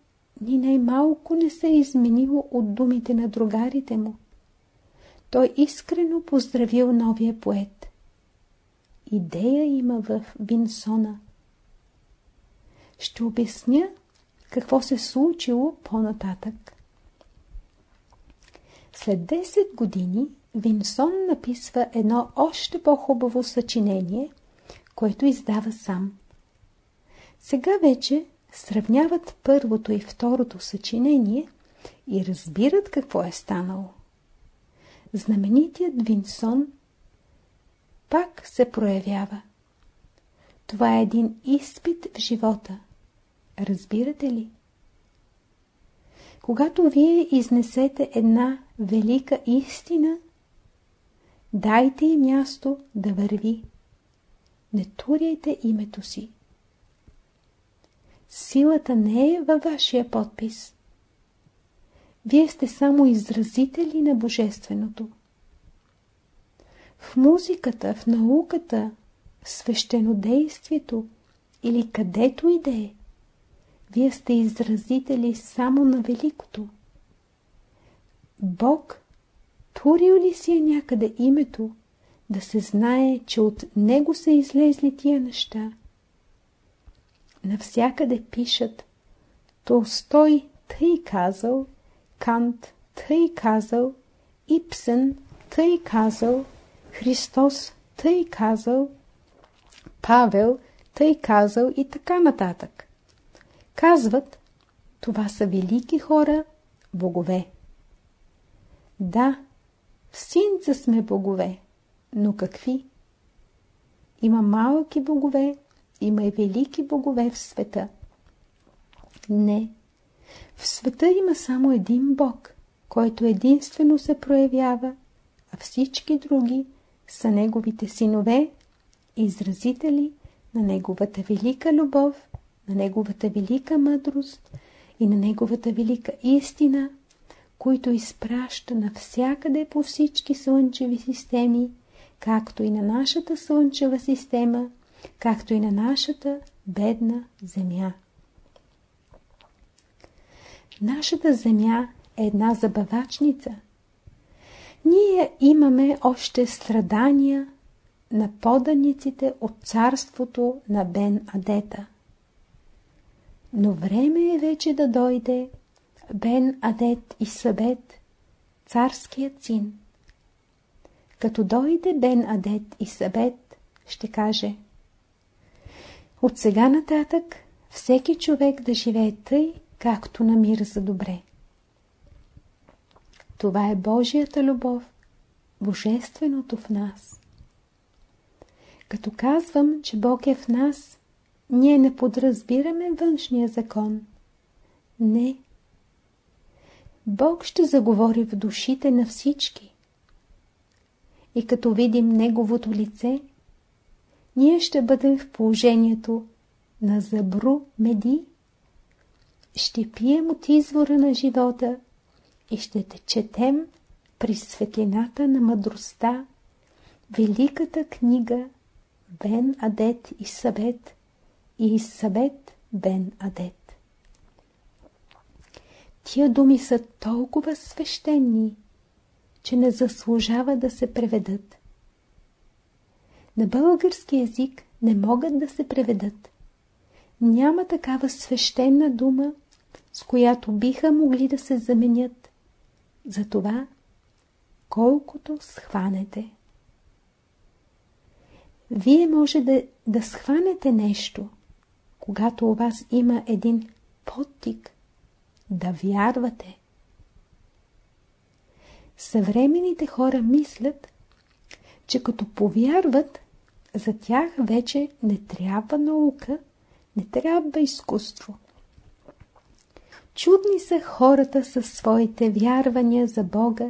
ни най-малко не се е изменило от думите на другарите му. Той искрено поздравил новия поет. Идея има в Винсона. Ще обясня какво се случило по-нататък. След 10 години Винсон написва едно още по-хубаво съчинение, което издава сам. Сега вече сравняват първото и второто съчинение и разбират какво е станало. Знаменитият Винсон пак се проявява. Това е един изпит в живота. Разбирате ли? Когато вие изнесете една велика истина, дайте й място да върви. Не туряйте името си. Силата не е във вашия подпис. Вие сте само изразители на Божественото. В музиката, в науката, в свещенодействието или където и е, вие сте изразители само на великото. Бог турил ли си е някъде името, да се знае, че от него са излезли тия неща? Навсякъде пишат Толстой тъй казал, Кант тъй казал, Ипсен тъй казал, Христос тъй казал, Павел тъй казал и така нататък. Казват, това са велики хора, богове. Да, в синца сме богове, но какви? Има малки богове, има и велики богове в света. Не. В света има само един бог, който единствено се проявява, а всички други са неговите синове, изразители на неговата велика любов на Неговата велика мъдрост и на Неговата велика истина, които изпраща навсякъде по всички слънчеви системи, както и на нашата слънчева система, както и на нашата бедна земя. Нашата земя е една забавачница. Ние имаме още страдания на поданиците от царството на Бен Адета. Но време е вече да дойде Бен Адет и Сабет, царският син. Като дойде Бен Адет и Сабет, ще каже От сега нататък всеки човек да живее тъй, както намира за добре. Това е Божията любов, Божественото в нас. Като казвам, че Бог е в нас, ние не подразбираме външния закон. Не. Бог ще заговори в душите на всички. И като видим Неговото лице, ние ще бъдем в положението на Забру Меди. Ще пием от извора на живота и ще те четем при светлината на мъдростта великата книга Бен Адет и Сабет и Сабет Бен Адет. Тия думи са толкова свещени, че не заслужава да се преведат. На български язик не могат да се преведат. Няма такава свещена дума, с която биха могли да се заменят. Затова, колкото схванете. Вие може да, да схванете нещо, когато у вас има един подтик, да вярвате. Съвременните хора мислят, че като повярват, за тях вече не трябва наука, не трябва изкуство. Чудни са хората със своите вярвания за Бога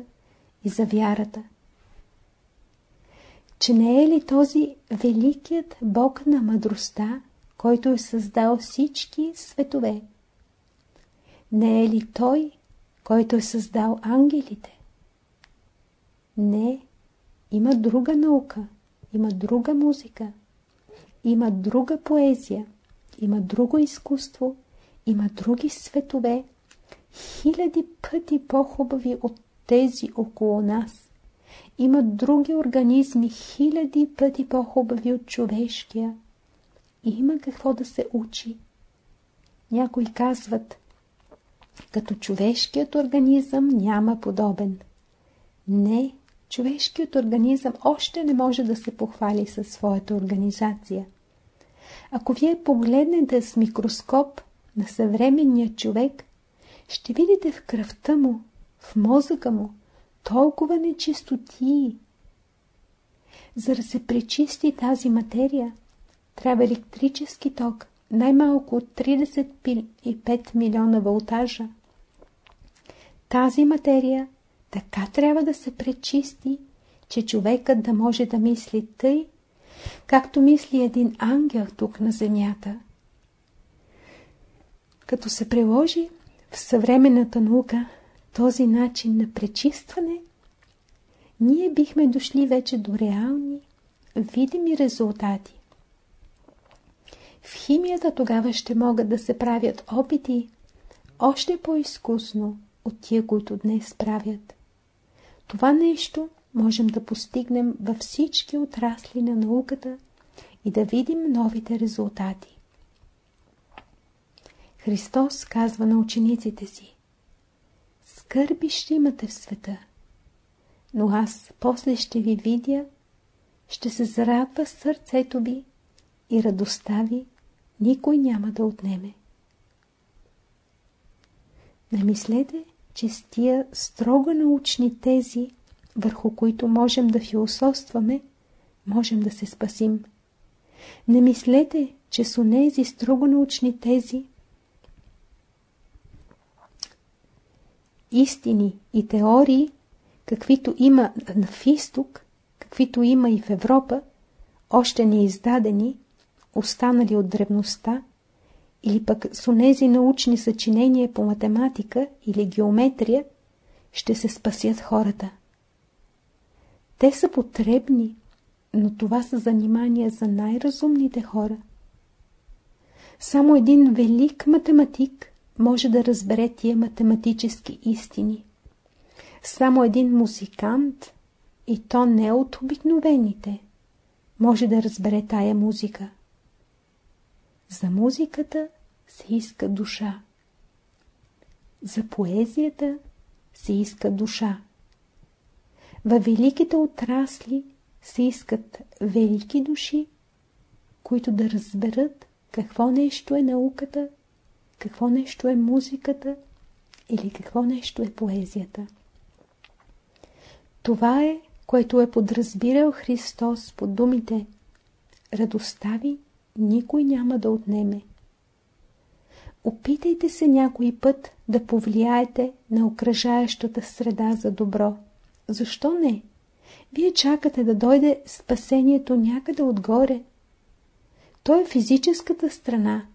и за вярата. Че не е ли този великият Бог на мъдростта, който е създал всички светове? Не е ли Той, който е създал ангелите? Не, има друга наука, има друга музика, има друга поезия, има друго изкуство, има други светове, хиляди пъти по-хубави от тези около нас. Има други организми, хиляди пъти по-хубави от човешкия. Има какво да се учи. Някои казват, като човешкият организъм няма подобен. Не, човешкият организъм още не може да се похвали със своята организация. Ако вие погледнете с микроскоп на съвременния човек, ще видите в кръвта му, в мозъка му, толкова нечистотии. За да се пречисти тази материя, трябва електрически ток, най-малко от 35 милиона волтажа. Тази материя така трябва да се пречисти, че човекът да може да мисли тъй, както мисли един ангел тук на земята. Като се приложи в съвременната наука този начин на пречистване, ние бихме дошли вече до реални, видими резултати. В химията тогава ще могат да се правят опити още по-изкусно от тия, които днес правят. Това нещо можем да постигнем във всички отрасли на науката и да видим новите резултати. Христос казва на учениците си Скърби ще имате в света, но аз после ще ви видя, ще се зарадва сърцето ви и радостта ви никой няма да отнеме. Не мислете, че с тия строго научни тези, върху които можем да философстваме, можем да се спасим. Не мислете, че с онези строго научни тези истини и теории, каквито има в изток, каквито има и в Европа, още не издадени, останали от древността, или пък с онези научни съчинения по математика или геометрия, ще се спасят хората. Те са потребни, но това са занимания за най-разумните хора. Само един велик математик може да разбере тия математически истини. Само един музикант, и то не от обикновените, може да разбере тая музика. За музиката се иска душа. За поезията се иска душа. Във великите отрасли се искат велики души, които да разберат какво нещо е науката, какво нещо е музиката или какво нещо е поезията. Това е, което е подразбирал Христос под думите Радостта ви никой няма да отнеме. опитайте се някой път да повлияете на окръжаещата среда за добро. Защо не? Вие чакате да дойде спасението някъде отгоре. То е физическата страна.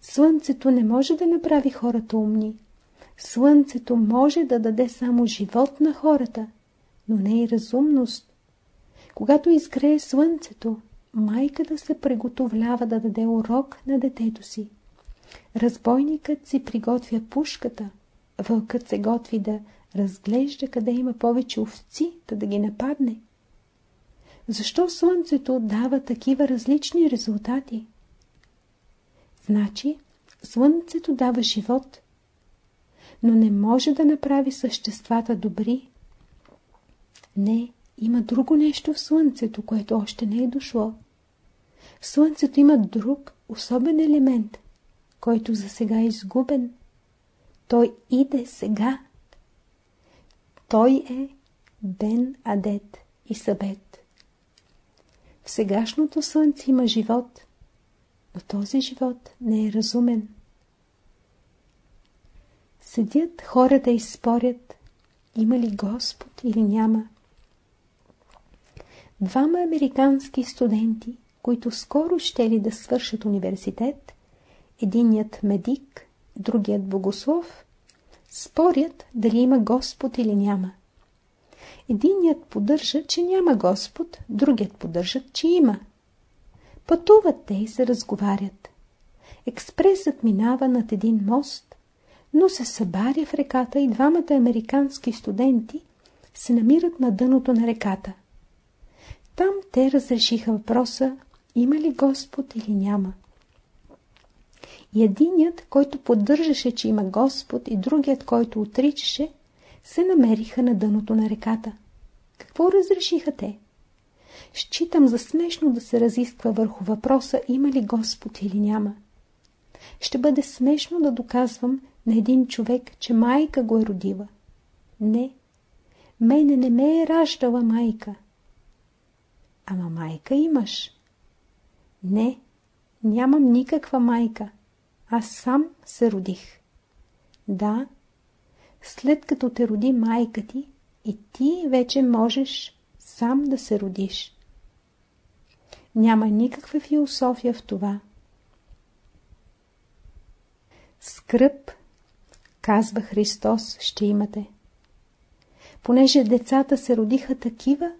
Слънцето не може да направи хората умни. Слънцето може да даде само живот на хората, но не и разумност. Когато изгрее слънцето, майката се приготовлява да даде урок на детето си. Разбойникът си приготвя пушката, вълкът се готви да разглежда къде има повече овци, да да ги нападне. Защо Слънцето дава такива различни резултати? Значи, Слънцето дава живот, но не може да направи съществата добри. Не, има друго нещо в Слънцето, което още не е дошло. Слънцето има друг, особен елемент, който за сега е изгубен. Той иде сега. Той е Бен Адет и Събет. В сегашното слънце има живот, но този живот не е разумен. Седят хората и спорят, има ли Господ или няма. Двама американски студенти, които скоро ще ли да свършат университет, единият медик, другият богослов, спорят дали има Господ или няма. Единият поддържа, че няма Господ, другият поддържа, че има. Пътуват те и се разговарят. Експресът минава над един мост, но се събаря в реката и двамата американски студенти се намират на дъното на реката. Там те разрешиха въпроса има ли Господ или няма. И единият, който поддържаше, че има Господ, и другият, който отричаше, се намериха на дъното на реката. Какво разрешиха те? Считам за смешно да се разисква върху въпроса има ли Господ или няма. Ще бъде смешно да доказвам на един човек, че майка го е родила. Не, мене не ме е раждала майка. Ама майка имаш. Не, нямам никаква майка. Аз сам се родих. Да, след като те роди майка ти, и ти вече можеш сам да се родиш. Няма никаква философия в това. Скръп, казва Христос, ще имате. Понеже децата се родиха такива,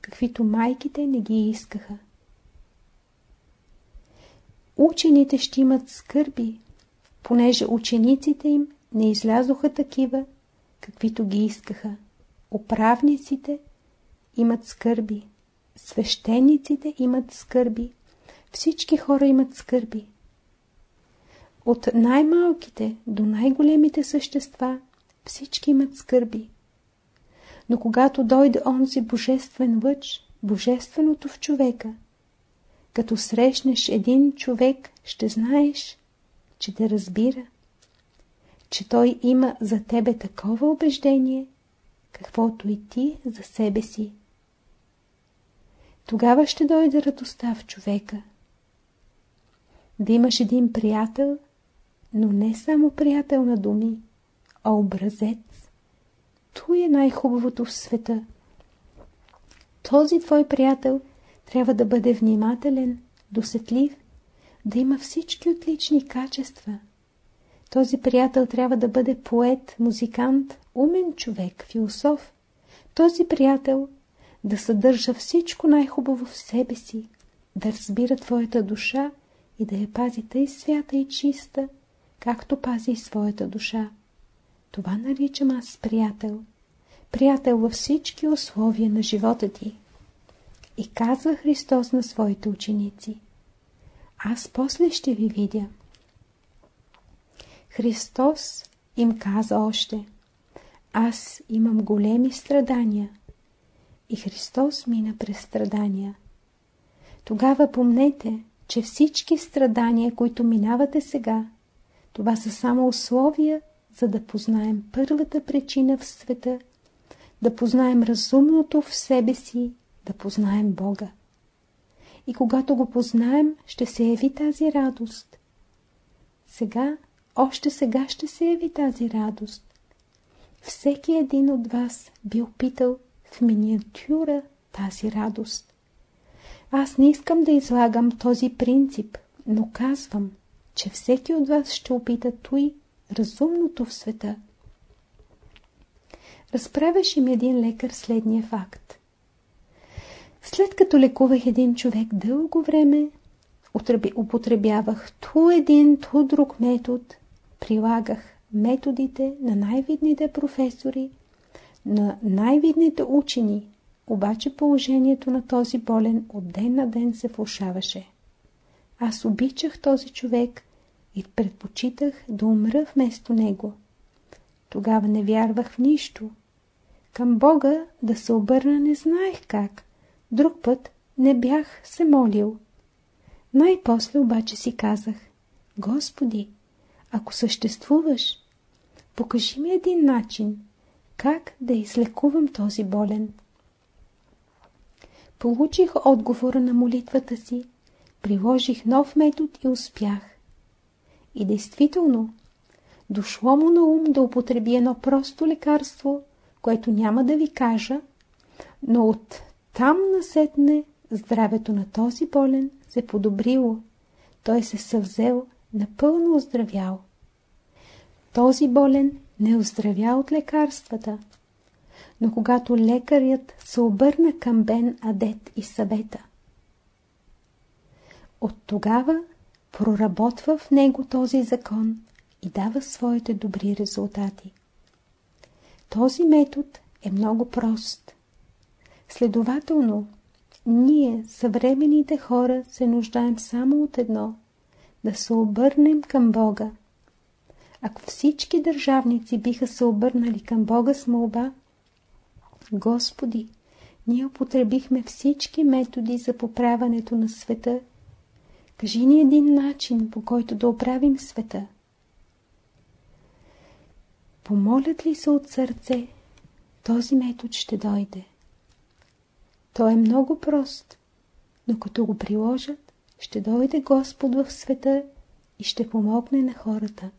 каквито майките не ги искаха. Учените ще имат скърби, понеже учениците им не излязоха такива, каквито ги искаха. Управниците имат скърби, свещениците имат скърби, всички хора имат скърби. От най-малките до най-големите същества всички имат скърби. Но когато дойде онзи божествен лъч, божественото в човека, като срещнеш един човек, ще знаеш, че те разбира, че той има за тебе такова убеждение, каквото и ти за себе си. Тогава ще дойде радостта в човека. Да имаш един приятел, но не само приятел на думи, а образец. Той е най-хубавото в света. Този твой приятел трябва да бъде внимателен, досетлив, да има всички отлични качества. Този приятел трябва да бъде поет, музикант, умен човек, философ. Този приятел да съдържа всичко най-хубаво в себе си, да разбира твоята душа и да я пази тъй свята и чиста, както пази и своята душа. Това наричам аз приятел. Приятел във всички условия на живота ти. И казва Христос на своите ученици. Аз после ще ви видя. Христос им каза още. Аз имам големи страдания. И Христос мина през страдания. Тогава помнете, че всички страдания, които минавате сега, това са само условия, за да познаем първата причина в света, да познаем разумното в себе си, да познаем Бога. И когато го познаем, ще се яви тази радост. Сега още сега ще се яви тази радост. Всеки един от вас би опитал в миниатюра тази радост. Аз не искам да излагам този принцип, но казвам, че всеки от вас ще опита той разумното в света. Разправяше ми един лекар следния факт. След като лекувах един човек дълго време, употребявах ту един, ту друг метод, прилагах методите на най-видните професори, на най-видните учени, обаче положението на този болен от ден на ден се влушаваше. Аз обичах този човек и предпочитах да умра вместо него. Тогава не вярвах в нищо. Към Бога да се обърна не знаех как. Друг път не бях се молил. Най-после обаче си казах, Господи, ако съществуваш, покажи ми един начин, как да излекувам този болен. Получих отговора на молитвата си, приложих нов метод и успях. И действително, дошло му на ум да употреби едно просто лекарство, което няма да ви кажа, но от там насетне здравето на този болен се подобрило. Той се съвзел, напълно оздравял. Този болен не оздравя от лекарствата. Но когато лекарят се обърна към Бен Адет и съвета, от тогава проработва в него този закон и дава своите добри резултати. Този метод е много прост. Следователно, ние, съвременните хора, се нуждаем само от едно – да се обърнем към Бога. Ако всички държавници биха се обърнали към Бога с молба, Господи, ние употребихме всички методи за поправането на света. Кажи ни един начин, по който да оправим света. Помолят ли се от сърце, този метод ще дойде. Той е много прост, но като го приложат, ще дойде Господ в света и ще помогне на хората.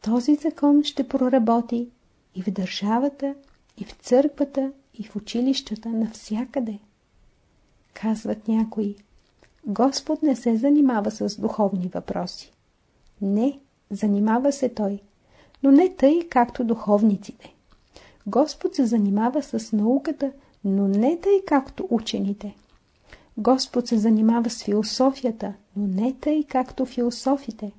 Този закон ще проработи и в държавата, и в църквата, и в училищата, навсякъде. Казват някои, Господ не се занимава с духовни въпроси. Не, занимава се Той, но не тъй, както духовниците. Господ се занимава с науката, но не тъй както учените. Господ се занимава с философията, но не тъй както философите.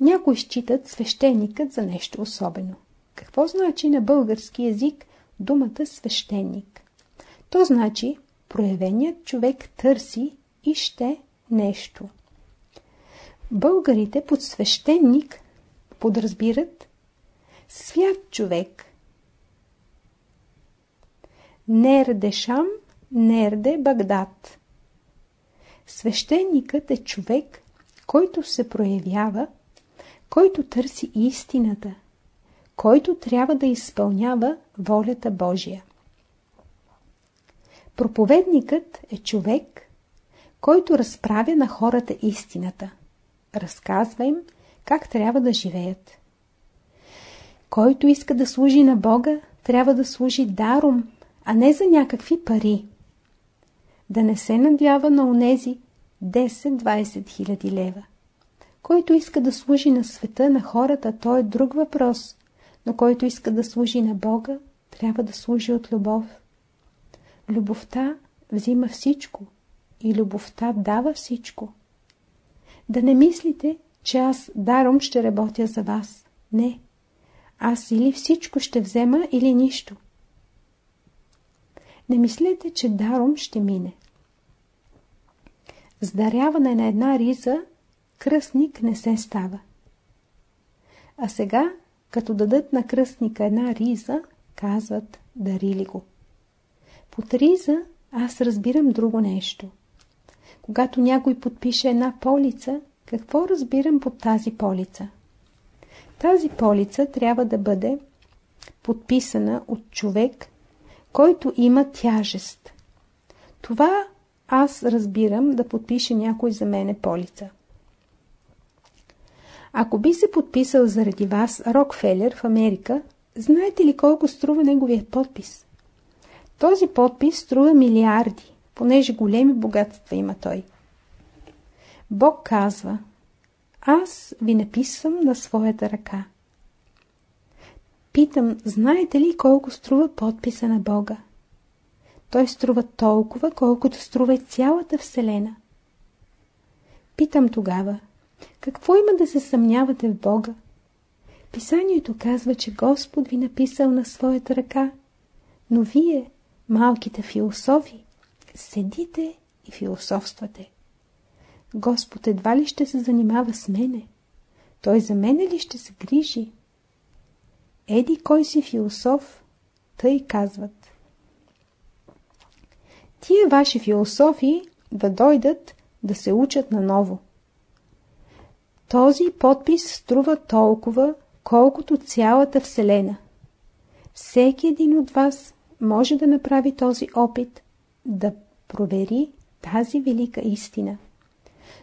Някои считат свещеникът за нещо особено. Какво значи на български язик думата свещеник? То значи проявеният човек търси и ще нещо. Българите под свещеник подразбират свят човек, Нерде Шам, Нерде Багдад. Свещеникът е човек, който се проявява, който търси истината, който трябва да изпълнява волята Божия. Проповедникът е човек, който разправя на хората истината, разказва им как трябва да живеят. Който иска да служи на Бога, трябва да служи даром, а не за някакви пари. Да не се надява на онези 10-20 хиляди лева. Който иска да служи на света, на хората, то е друг въпрос, но който иска да служи на Бога, трябва да служи от любов. Любовта взима всичко и любовта дава всичко. Да не мислите, че аз даром ще работя за вас. Не. Аз или всичко ще взема, или нищо. Не мислете, че даром ще мине. С на една риза кръстник не се става. А сега, като дадат на кръстника една риза, казват дарили го. Под риза аз разбирам друго нещо. Когато някой подпише една полица, какво разбирам под тази полица? Тази полица трябва да бъде подписана от човек, който има тяжест. Това аз разбирам да подпише някой за мене полица. Ако би се подписал заради вас Рокфелер в Америка, знаете ли колко струва неговият подпис? Този подпис струва милиарди, понеже големи богатства има той. Бог казва, аз ви написвам на своята ръка. Питам, знаете ли колко струва подписа на Бога? Той струва толкова, колкото струва цялата Вселена. Питам тогава, какво има да се съмнявате в Бога? Писанието казва, че Господ ви написал на своята ръка, но вие, малките философи, седите и философствате. Господ едва ли ще се занимава с мене? Той за мене ли ще се грижи? Еди кой си философ, тъй казват. Тия ваши философии да дойдат да се учат наново. Този подпис струва толкова, колкото цялата Вселена. Всеки един от вас може да направи този опит, да провери тази велика истина.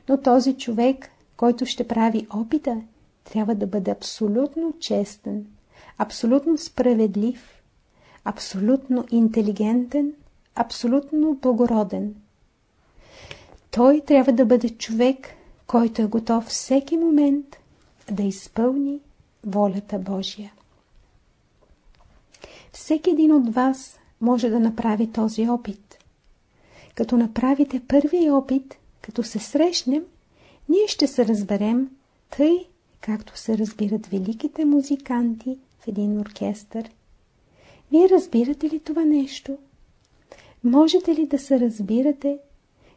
Но този човек, който ще прави опита, трябва да бъде абсолютно честен, абсолютно справедлив, абсолютно интелигентен, абсолютно благороден. Той трябва да бъде човек, който е готов всеки момент да изпълни волята Божия. Всеки един от вас може да направи този опит. Като направите първия опит, като се срещнем, ние ще се разберем тъй, както се разбират великите музиканти в един оркестър. Вие разбирате ли това нещо? Можете ли да се разбирате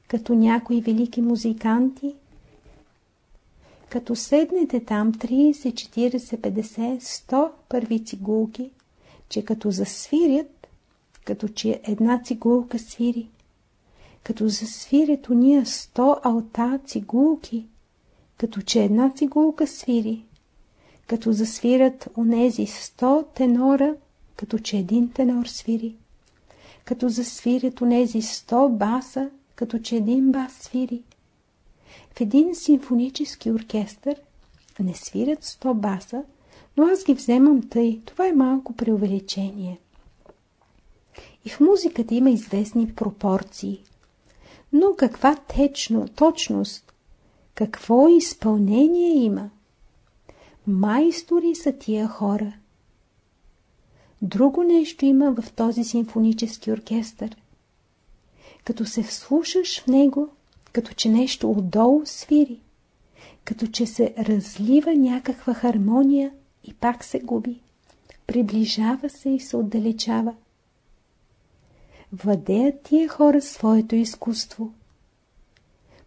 като някои велики музиканти? Като седнете там 30, 40, 50, 100 първи цигулки, че като засвирят, като че една цигулка свири, като засвирят уния 100 алта цигулки, като че една цигулка свири, като засвират онези 100 тенора, като че един тенор свири, като засвирят онези 100 баса, като че един бас свири. В един симфонически оркестър не свирят 100 баса, но аз ги вземам тъй. Това е малко преувеличение. И в музиката има известни пропорции. Но каква течно, точност, какво изпълнение има? Майстори са тия хора. Друго нещо има в този симфонически оркестър. Като се вслушаш в него, като че нещо отдолу свири, като че се разлива някаква хармония и пак се губи, приближава се и се отдалечава. Владеят тия хора своето изкуство.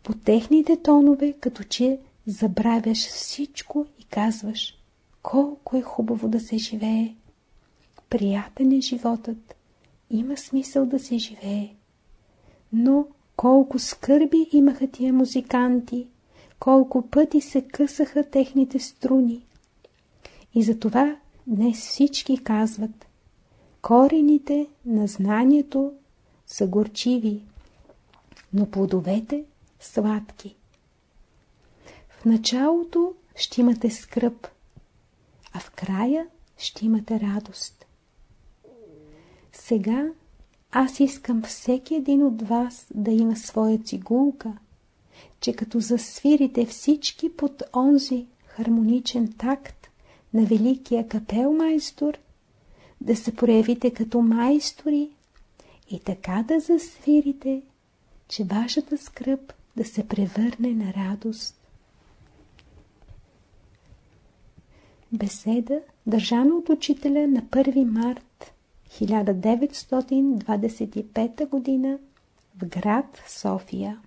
По техните тонове, като че забравяш всичко казваш колко е хубаво да се живее. Приятен е животът. Има смисъл да се живее. Но колко скърби имаха тия музиканти, колко пъти се късаха техните струни. И затова днес всички казват, корените на знанието са горчиви, но плодовете сладки. В началото ще имате скръп, а в края ще имате радост. Сега аз искам всеки един от вас да има своя цигулка, че като засвирите всички под онзи хармоничен такт на великия капелмайстор, да се проявите като майстори и така да засвирите, че вашата скръп да се превърне на радост. Беседа, държана от учителя на 1 март 1925 г. в град София.